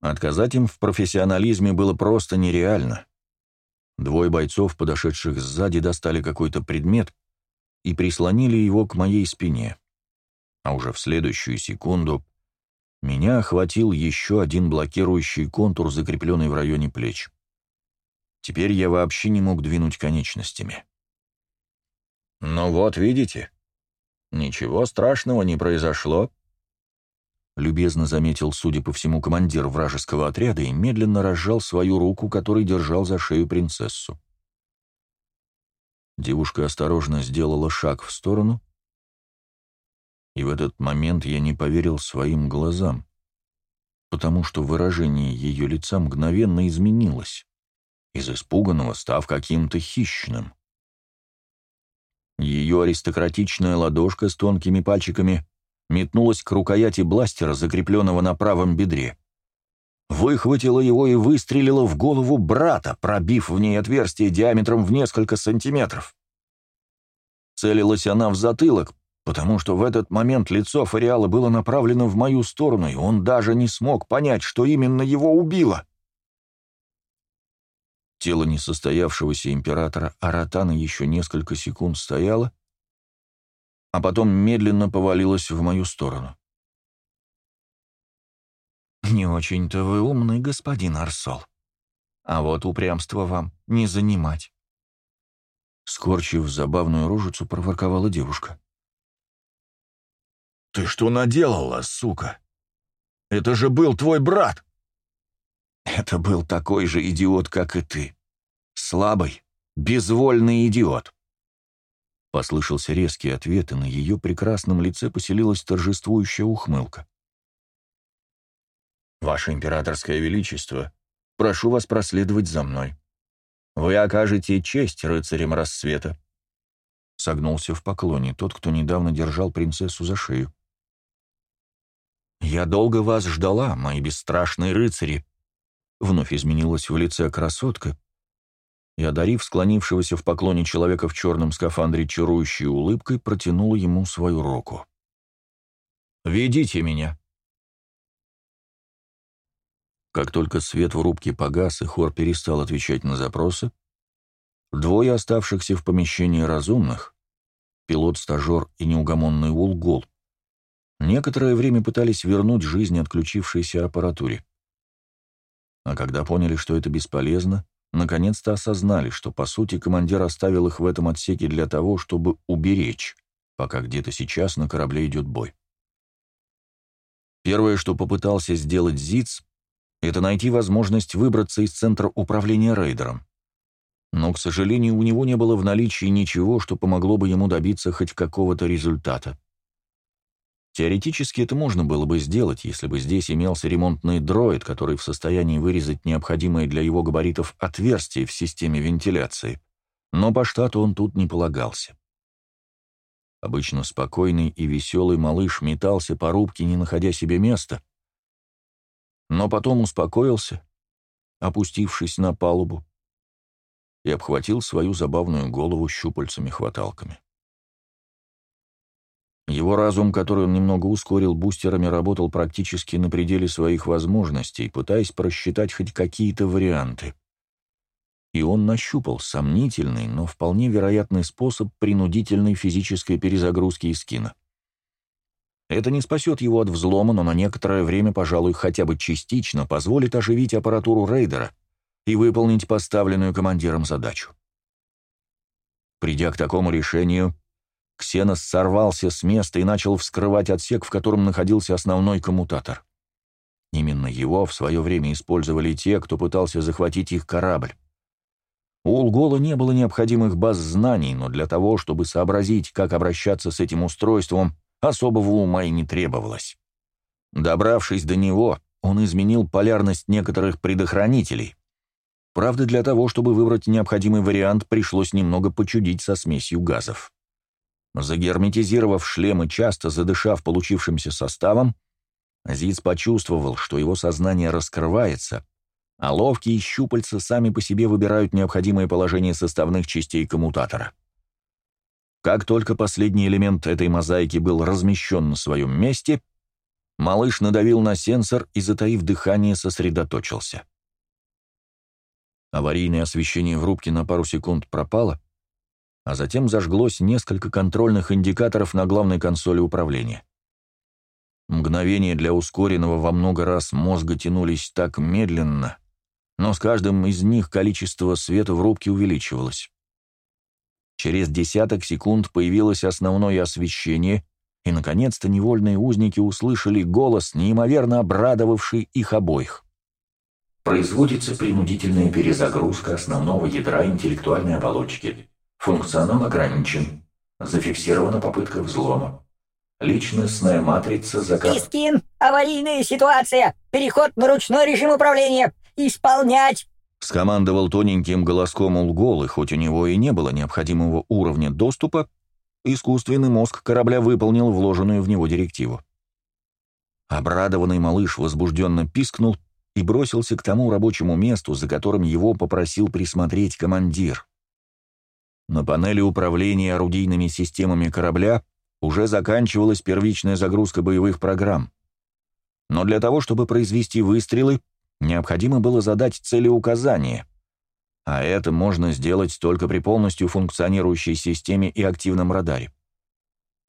Отказать им в профессионализме было просто нереально. Двое бойцов, подошедших сзади, достали какой-то предмет и прислонили его к моей спине а уже в следующую секунду меня охватил еще один блокирующий контур, закрепленный в районе плеч. Теперь я вообще не мог двинуть конечностями. «Ну вот, видите, ничего страшного не произошло», — любезно заметил, судя по всему, командир вражеского отряда и медленно разжал свою руку, которой держал за шею принцессу. Девушка осторожно сделала шаг в сторону, и в этот момент я не поверил своим глазам, потому что выражение ее лица мгновенно изменилось, из испуганного став каким-то хищным. Ее аристократичная ладошка с тонкими пальчиками метнулась к рукояти бластера, закрепленного на правом бедре. Выхватила его и выстрелила в голову брата, пробив в ней отверстие диаметром в несколько сантиметров. Целилась она в затылок, потому что в этот момент лицо Фариала было направлено в мою сторону, и он даже не смог понять, что именно его убило. Тело несостоявшегося императора Аратана еще несколько секунд стояло, а потом медленно повалилось в мою сторону. «Не очень-то вы умный, господин Арсол. А вот упрямство вам не занимать». Скорчив забавную рожицу, проворковала девушка. «Ты что наделала, сука? Это же был твой брат!» Это был такой же идиот, как и ты. Слабый, безвольный идиот. Послышался резкий ответ, и на ее прекрасном лице поселилась торжествующая ухмылка. «Ваше императорское величество, прошу вас проследовать за мной. Вы окажете честь рыцарям рассвета». Согнулся в поклоне тот, кто недавно держал принцессу за шею. «Я долго вас ждала, мои бесстрашные рыцари», Вновь изменилась в лице красотка, и, одарив склонившегося в поклоне человека в черном скафандре чарующей улыбкой, протянула ему свою руку. «Ведите меня!» Как только свет в рубке погас и хор перестал отвечать на запросы, двое оставшихся в помещении разумных, пилот-стажер и неугомонный Улгол, некоторое время пытались вернуть жизнь отключившейся аппаратуре а когда поняли, что это бесполезно, наконец-то осознали, что, по сути, командир оставил их в этом отсеке для того, чтобы уберечь, пока где-то сейчас на корабле идет бой. Первое, что попытался сделать ЗИЦ, это найти возможность выбраться из центра управления рейдером. Но, к сожалению, у него не было в наличии ничего, что помогло бы ему добиться хоть какого-то результата. Теоретически это можно было бы сделать, если бы здесь имелся ремонтный дроид, который в состоянии вырезать необходимые для его габаритов отверстия в системе вентиляции. Но по штату он тут не полагался. Обычно спокойный и веселый малыш метался по рубке, не находя себе места. Но потом успокоился, опустившись на палубу, и обхватил свою забавную голову щупальцами-хваталками. Его разум, который он немного ускорил бустерами, работал практически на пределе своих возможностей, пытаясь просчитать хоть какие-то варианты. И он нащупал сомнительный, но вполне вероятный способ принудительной физической перезагрузки из скина. Это не спасет его от взлома, но на некоторое время, пожалуй, хотя бы частично позволит оживить аппаратуру рейдера и выполнить поставленную командиром задачу. Придя к такому решению, Ксенос сорвался с места и начал вскрывать отсек, в котором находился основной коммутатор. Именно его в свое время использовали те, кто пытался захватить их корабль. У Улгола не было необходимых баз знаний, но для того, чтобы сообразить, как обращаться с этим устройством, особого ума и не требовалось. Добравшись до него, он изменил полярность некоторых предохранителей. Правда, для того, чтобы выбрать необходимый вариант, пришлось немного почудить со смесью газов. Загерметизировав шлем и часто задышав получившимся составом, Зиц почувствовал, что его сознание раскрывается, а ловкие щупальца сами по себе выбирают необходимое положение составных частей коммутатора. Как только последний элемент этой мозаики был размещен на своем месте, малыш надавил на сенсор и, затаив дыхание, сосредоточился. Аварийное освещение в рубке на пару секунд пропало, а затем зажглось несколько контрольных индикаторов на главной консоли управления. Мгновения для ускоренного во много раз мозга тянулись так медленно, но с каждым из них количество света в рубке увеличивалось. Через десяток секунд появилось основное освещение, и, наконец-то, невольные узники услышали голос, неимоверно обрадовавший их обоих. Производится принудительная перезагрузка основного ядра интеллектуальной оболочки. Функционал ограничен. Зафиксирована попытка взлома. Личностная матрица заказ... Искин, аварийная ситуация, переход на ручной режим управления, исполнять. Скомандовал тоненьким голоском Улгол, и хоть у него и не было необходимого уровня доступа, искусственный мозг корабля выполнил вложенную в него директиву. Обрадованный малыш возбужденно пискнул и бросился к тому рабочему месту, за которым его попросил присмотреть командир. На панели управления орудийными системами корабля уже заканчивалась первичная загрузка боевых программ. Но для того, чтобы произвести выстрелы, необходимо было задать целеуказание. А это можно сделать только при полностью функционирующей системе и активном радаре.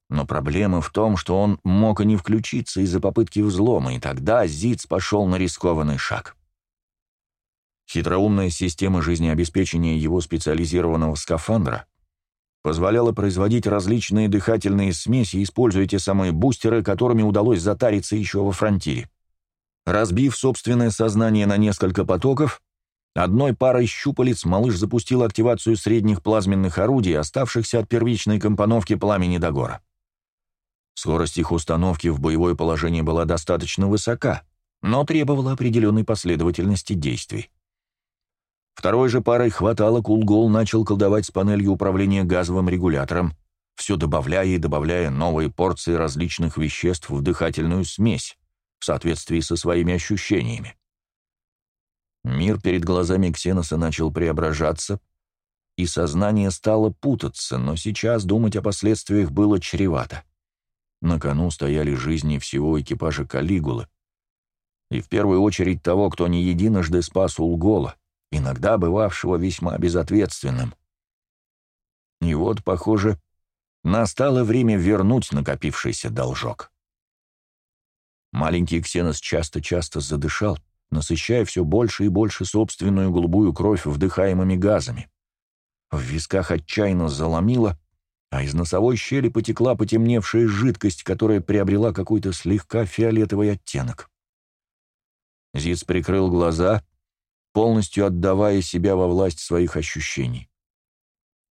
Но проблема в том, что он мог и не включиться из-за попытки взлома, и тогда Зиц пошел на рискованный шаг. Хитроумная система жизнеобеспечения его специализированного скафандра позволяла производить различные дыхательные смеси, используя те самые бустеры, которыми удалось затариться еще во фронтире. Разбив собственное сознание на несколько потоков, одной парой щупалец малыш запустил активацию средних плазменных орудий, оставшихся от первичной компоновки пламени Дагора. Скорость их установки в боевое положение была достаточно высока, но требовала определенной последовательности действий. Второй же парой хватало Кулгол начал колдовать с панелью управления газовым регулятором, все добавляя и добавляя новые порции различных веществ в дыхательную смесь, в соответствии со своими ощущениями. Мир перед глазами Ксеноса начал преображаться, и сознание стало путаться, но сейчас думать о последствиях было чревато. На кону стояли жизни всего экипажа Калигулы, и в первую очередь того, кто не единожды спас Улгола, иногда бывавшего весьма безответственным. И вот, похоже, настало время вернуть накопившийся должок. Маленький Ксенос часто-часто задышал, насыщая все больше и больше собственную голубую кровь вдыхаемыми газами. В висках отчаянно заломило, а из носовой щели потекла потемневшая жидкость, которая приобрела какой-то слегка фиолетовый оттенок. Зиц прикрыл глаза полностью отдавая себя во власть своих ощущений.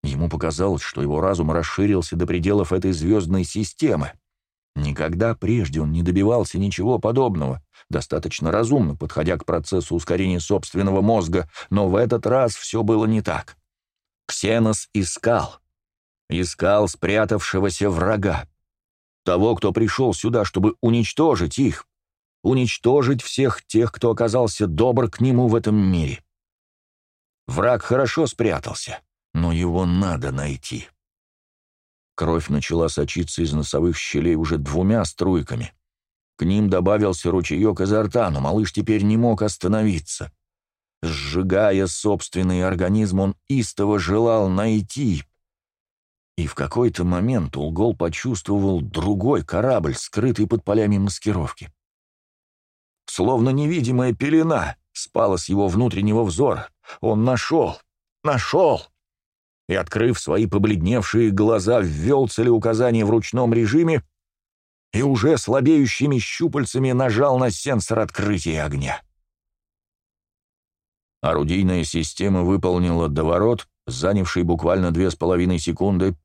Ему показалось, что его разум расширился до пределов этой звездной системы. Никогда прежде он не добивался ничего подобного, достаточно разумно подходя к процессу ускорения собственного мозга, но в этот раз все было не так. Ксенос искал. Искал спрятавшегося врага. Того, кто пришел сюда, чтобы уничтожить их, уничтожить всех тех, кто оказался добр к нему в этом мире. Враг хорошо спрятался, но его надо найти. Кровь начала сочиться из носовых щелей уже двумя струйками. К ним добавился ручеек изо рта, но малыш теперь не мог остановиться. Сжигая собственный организм, он истово желал найти. И в какой-то момент Улгол почувствовал другой корабль, скрытый под полями маскировки. Словно невидимая пелена спала с его внутреннего взора. Он нашел, нашел. И, открыв свои побледневшие глаза, ввел целеуказание в ручном режиме и уже слабеющими щупальцами нажал на сенсор открытия огня. Орудийная система выполнила доворот, занявший буквально две с половиной секунды,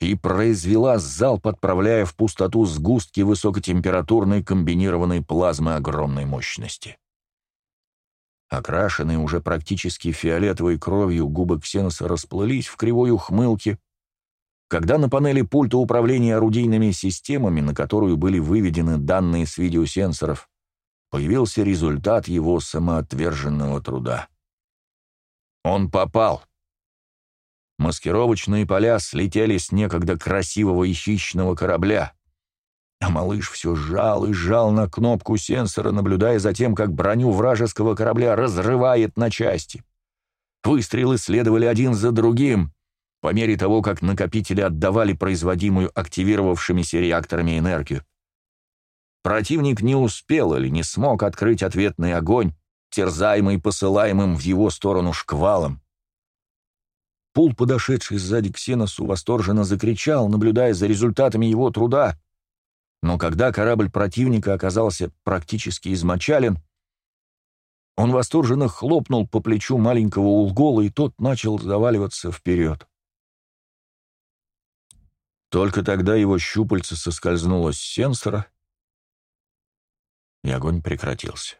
и произвела залп, отправляя в пустоту сгустки высокотемпературной комбинированной плазмы огромной мощности. Окрашенные уже практически фиолетовой кровью губы Ксеноса расплылись в кривой ухмылке, когда на панели пульта управления орудийными системами, на которую были выведены данные с видеосенсоров, появился результат его самоотверженного труда. Он попал. Маскировочные поля слетели с некогда красивого и хищного корабля. А малыш все жал и жал на кнопку сенсора, наблюдая за тем, как броню вражеского корабля разрывает на части. Выстрелы следовали один за другим, по мере того, как накопители отдавали производимую активировавшимися реакторами энергию. Противник не успел или не смог открыть ответный огонь, терзаемый посылаемым в его сторону шквалом. Пул, подошедший сзади к Сеносу, восторженно закричал, наблюдая за результатами его труда. Но когда корабль противника оказался практически измочален, он восторженно хлопнул по плечу маленького Улгола, и тот начал заваливаться вперед. Только тогда его щупальце соскользнуло с сенсора, и огонь прекратился.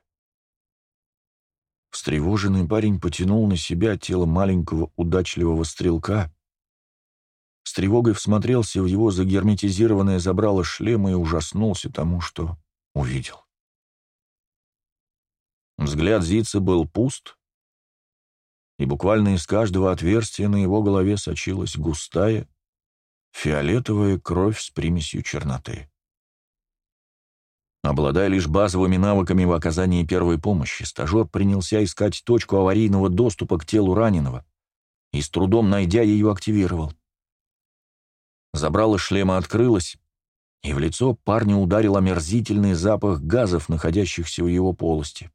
Встревоженный парень потянул на себя тело маленького удачливого стрелка, с тревогой всмотрелся в его загерметизированное забрало шлема и ужаснулся тому, что увидел. Взгляд Зица был пуст, и буквально из каждого отверстия на его голове сочилась густая, фиолетовая кровь с примесью черноты. Обладая лишь базовыми навыками в оказании первой помощи, стажер принялся искать точку аварийного доступа к телу раненого и, с трудом найдя ее, активировал. Забрало шлема открылось, и в лицо парню ударил омерзительный запах газов, находящихся в его полости.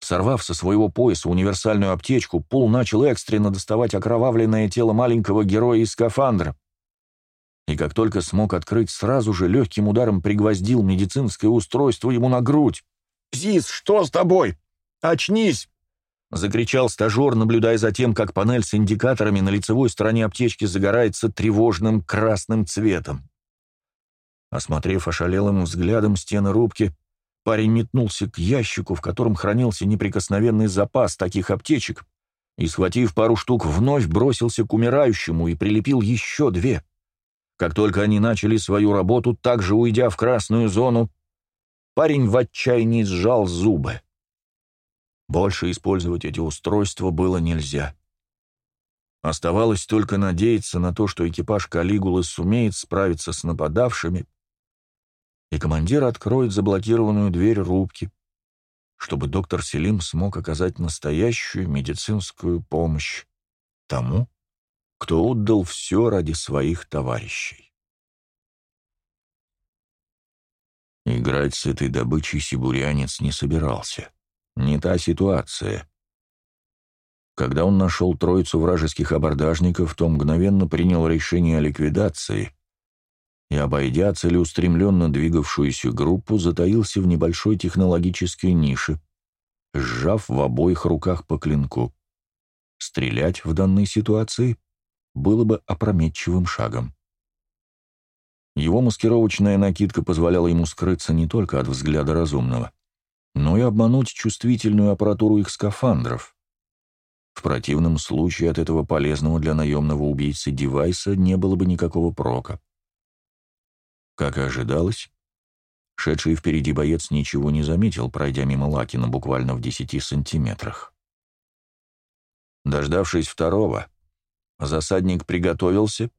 Сорвав со своего пояса универсальную аптечку, Пол начал экстренно доставать окровавленное тело маленького героя из скафандра. И как только смог открыть, сразу же легким ударом пригвоздил медицинское устройство ему на грудь. «Зис, что с тобой? Очнись!» — закричал стажер, наблюдая за тем, как панель с индикаторами на лицевой стороне аптечки загорается тревожным красным цветом. Осмотрев ошалелым взглядом стены рубки, Парень метнулся к ящику, в котором хранился неприкосновенный запас таких аптечек, и, схватив пару штук, вновь бросился к умирающему и прилепил еще две. Как только они начали свою работу, также уйдя в красную зону, парень в отчаянии сжал зубы. Больше использовать эти устройства было нельзя. Оставалось только надеяться на то, что экипаж Калигулы сумеет справиться с нападавшими, и командир откроет заблокированную дверь рубки, чтобы доктор Селим смог оказать настоящую медицинскую помощь тому, кто отдал все ради своих товарищей. Играть с этой добычей сибурянец не собирался. Не та ситуация. Когда он нашел троицу вражеских абордажников, то мгновенно принял решение о ликвидации и, обойдя целеустремленно двигавшуюся группу, затаился в небольшой технологической нише, сжав в обоих руках по клинку. Стрелять в данной ситуации было бы опрометчивым шагом. Его маскировочная накидка позволяла ему скрыться не только от взгляда разумного, но и обмануть чувствительную аппаратуру их скафандров. В противном случае от этого полезного для наемного убийцы девайса не было бы никакого прока. Как и ожидалось, шедший впереди боец ничего не заметил, пройдя мимо Лакина буквально в десяти сантиметрах. Дождавшись второго, засадник приготовился,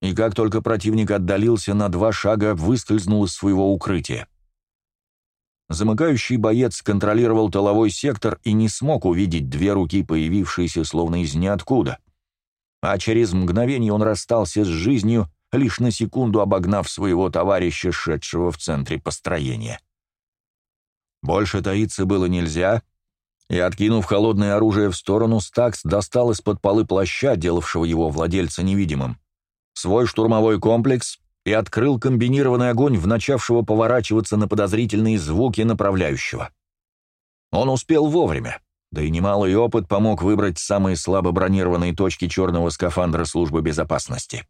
и как только противник отдалился на два шага, выскользнул из своего укрытия. Замыкающий боец контролировал тыловой сектор и не смог увидеть две руки, появившиеся словно из ниоткуда. А через мгновение он расстался с жизнью, лишь на секунду обогнав своего товарища, шедшего в центре построения. Больше таиться было нельзя, и, откинув холодное оружие в сторону, Стакс достал из-под полы плаща, делавшего его владельца невидимым, свой штурмовой комплекс и открыл комбинированный огонь в начавшего поворачиваться на подозрительные звуки направляющего. Он успел вовремя, да и немалый опыт помог выбрать самые слабо бронированные точки черного скафандра службы безопасности.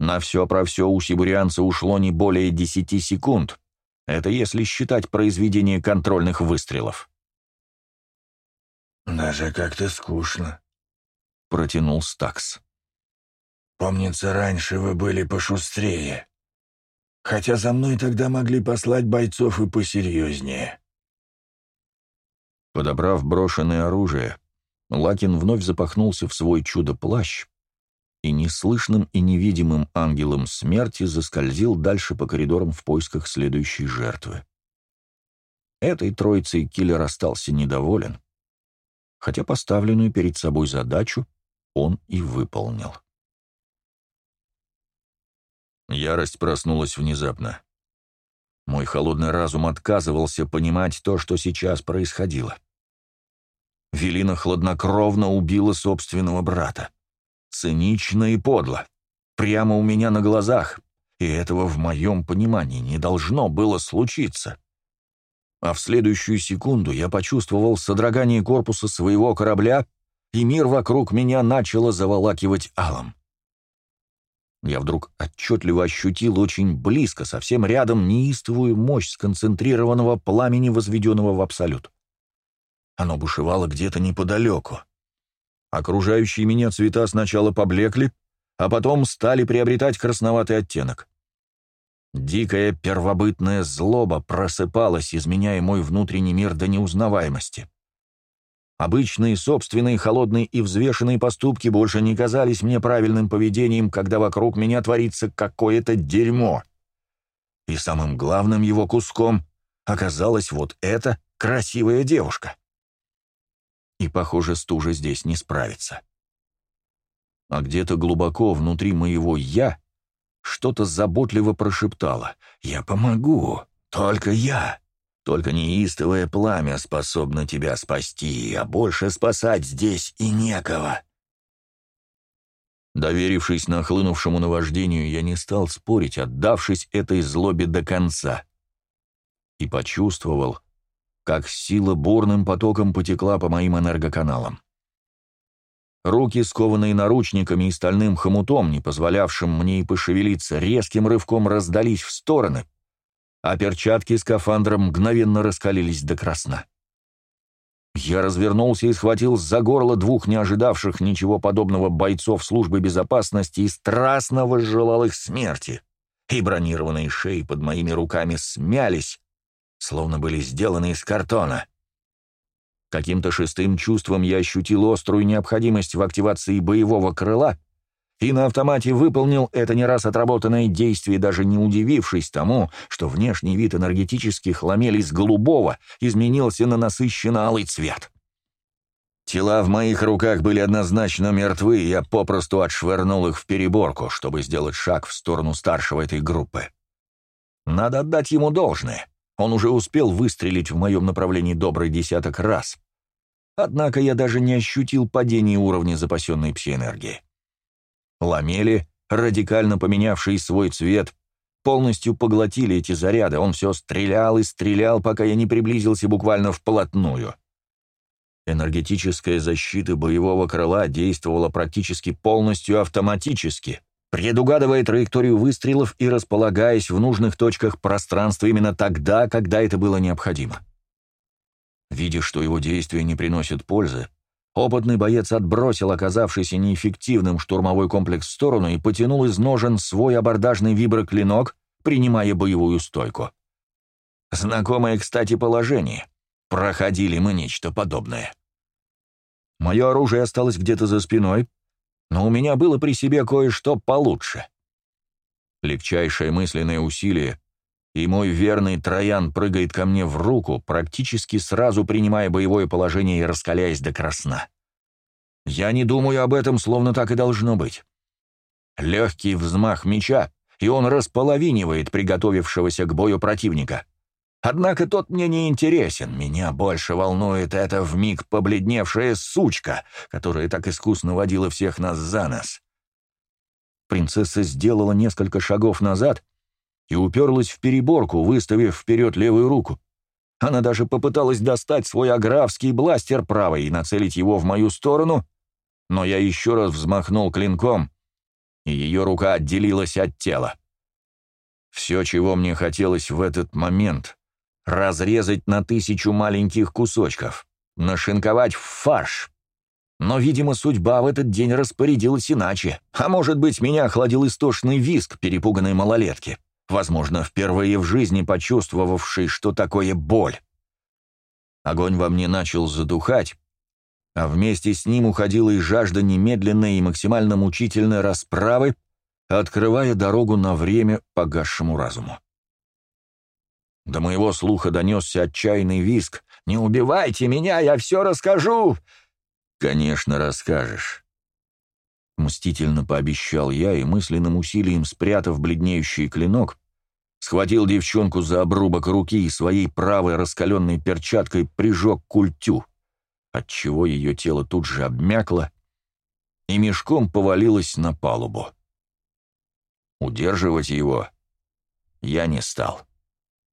На все про все у сибурианца ушло не более десяти секунд. Это если считать произведение контрольных выстрелов. «Даже как-то скучно», — протянул Стакс. «Помнится, раньше вы были пошустрее. Хотя за мной тогда могли послать бойцов и посерьезнее». Подобрав брошенное оружие, Лакин вновь запахнулся в свой чудо-плащ и неслышным и невидимым ангелом смерти заскользил дальше по коридорам в поисках следующей жертвы. Этой троицей киллер остался недоволен, хотя поставленную перед собой задачу он и выполнил. Ярость проснулась внезапно. Мой холодный разум отказывался понимать то, что сейчас происходило. Велина хладнокровно убила собственного брата. Цинично и подло. Прямо у меня на глазах. И этого в моем понимании не должно было случиться. А в следующую секунду я почувствовал содрогание корпуса своего корабля, и мир вокруг меня начало заволакивать алом. Я вдруг отчетливо ощутил очень близко, совсем рядом, неистовую мощь сконцентрированного пламени, возведенного в абсолют. Оно бушевало где-то неподалеку. Окружающие меня цвета сначала поблекли, а потом стали приобретать красноватый оттенок. Дикая первобытная злоба просыпалась, изменяя мой внутренний мир до неузнаваемости. Обычные собственные холодные и взвешенные поступки больше не казались мне правильным поведением, когда вокруг меня творится какое-то дерьмо. И самым главным его куском оказалась вот эта красивая девушка. И, похоже, стужа здесь не справится. А где-то глубоко внутри моего «я» что-то заботливо прошептало. «Я помогу, только я». Только неистовое пламя способно тебя спасти, а больше спасать здесь и некого. Доверившись нахлынувшему наваждению, я не стал спорить, отдавшись этой злобе до конца. И почувствовал, как сила бурным потоком потекла по моим энергоканалам. Руки, скованные наручниками и стальным хомутом, не позволявшим мне и пошевелиться, резким рывком раздались в стороны — а перчатки скафандра мгновенно раскалились до красна. Я развернулся и схватил за горло двух не ожидавших ничего подобного бойцов службы безопасности и страстно возжелал их смерти. И бронированные шеи под моими руками смялись, словно были сделаны из картона. Каким-то шестым чувством я ощутил острую необходимость в активации боевого крыла и на автомате выполнил это не раз отработанное действие, даже не удивившись тому, что внешний вид энергетических ламелей с голубого изменился на насыщенно-алый цвет. Тела в моих руках были однозначно мертвы, и я попросту отшвырнул их в переборку, чтобы сделать шаг в сторону старшего этой группы. Надо отдать ему должное. Он уже успел выстрелить в моем направлении добрый десяток раз. Однако я даже не ощутил падения уровня запасенной псиэнергии. Ламели, радикально поменявшие свой цвет, полностью поглотили эти заряды. Он все стрелял и стрелял, пока я не приблизился буквально вплотную. Энергетическая защита боевого крыла действовала практически полностью автоматически, предугадывая траекторию выстрелов и располагаясь в нужных точках пространства именно тогда, когда это было необходимо. Видя, что его действия не приносят пользы, Опытный боец отбросил оказавшийся неэффективным штурмовой комплекс в сторону и потянул из ножен свой абордажный виброклинок, принимая боевую стойку. Знакомое, кстати, положение. Проходили мы нечто подобное. Мое оружие осталось где-то за спиной, но у меня было при себе кое-что получше. Легчайшее мысленное усилие, и мой верный Троян прыгает ко мне в руку, практически сразу принимая боевое положение и раскаляясь до красна. Я не думаю об этом, словно так и должно быть. Легкий взмах меча, и он располовинивает приготовившегося к бою противника. Однако тот мне не интересен, меня больше волнует эта вмиг побледневшая сучка, которая так искусно водила всех нас за нос. Принцесса сделала несколько шагов назад — и уперлась в переборку, выставив вперед левую руку. Она даже попыталась достать свой аграфский бластер правой и нацелить его в мою сторону, но я еще раз взмахнул клинком, и ее рука отделилась от тела. Все, чего мне хотелось в этот момент — разрезать на тысячу маленьких кусочков, нашинковать в фарш. Но, видимо, судьба в этот день распорядилась иначе, а может быть, меня охладил истошный виск перепуганной малолетки возможно, впервые в жизни почувствовавший, что такое боль. Огонь во мне начал задухать, а вместе с ним уходила и жажда немедленной и максимально мучительной расправы, открывая дорогу на время погасшему разуму. До моего слуха донесся отчаянный виск. «Не убивайте меня, я все расскажу!» «Конечно, расскажешь. Мстительно пообещал я и мысленным усилием, спрятав бледнеющий клинок, схватил девчонку за обрубок руки и своей правой раскаленной перчаткой прижег культю, отчего ее тело тут же обмякло и мешком повалилось на палубу. Удерживать его я не стал.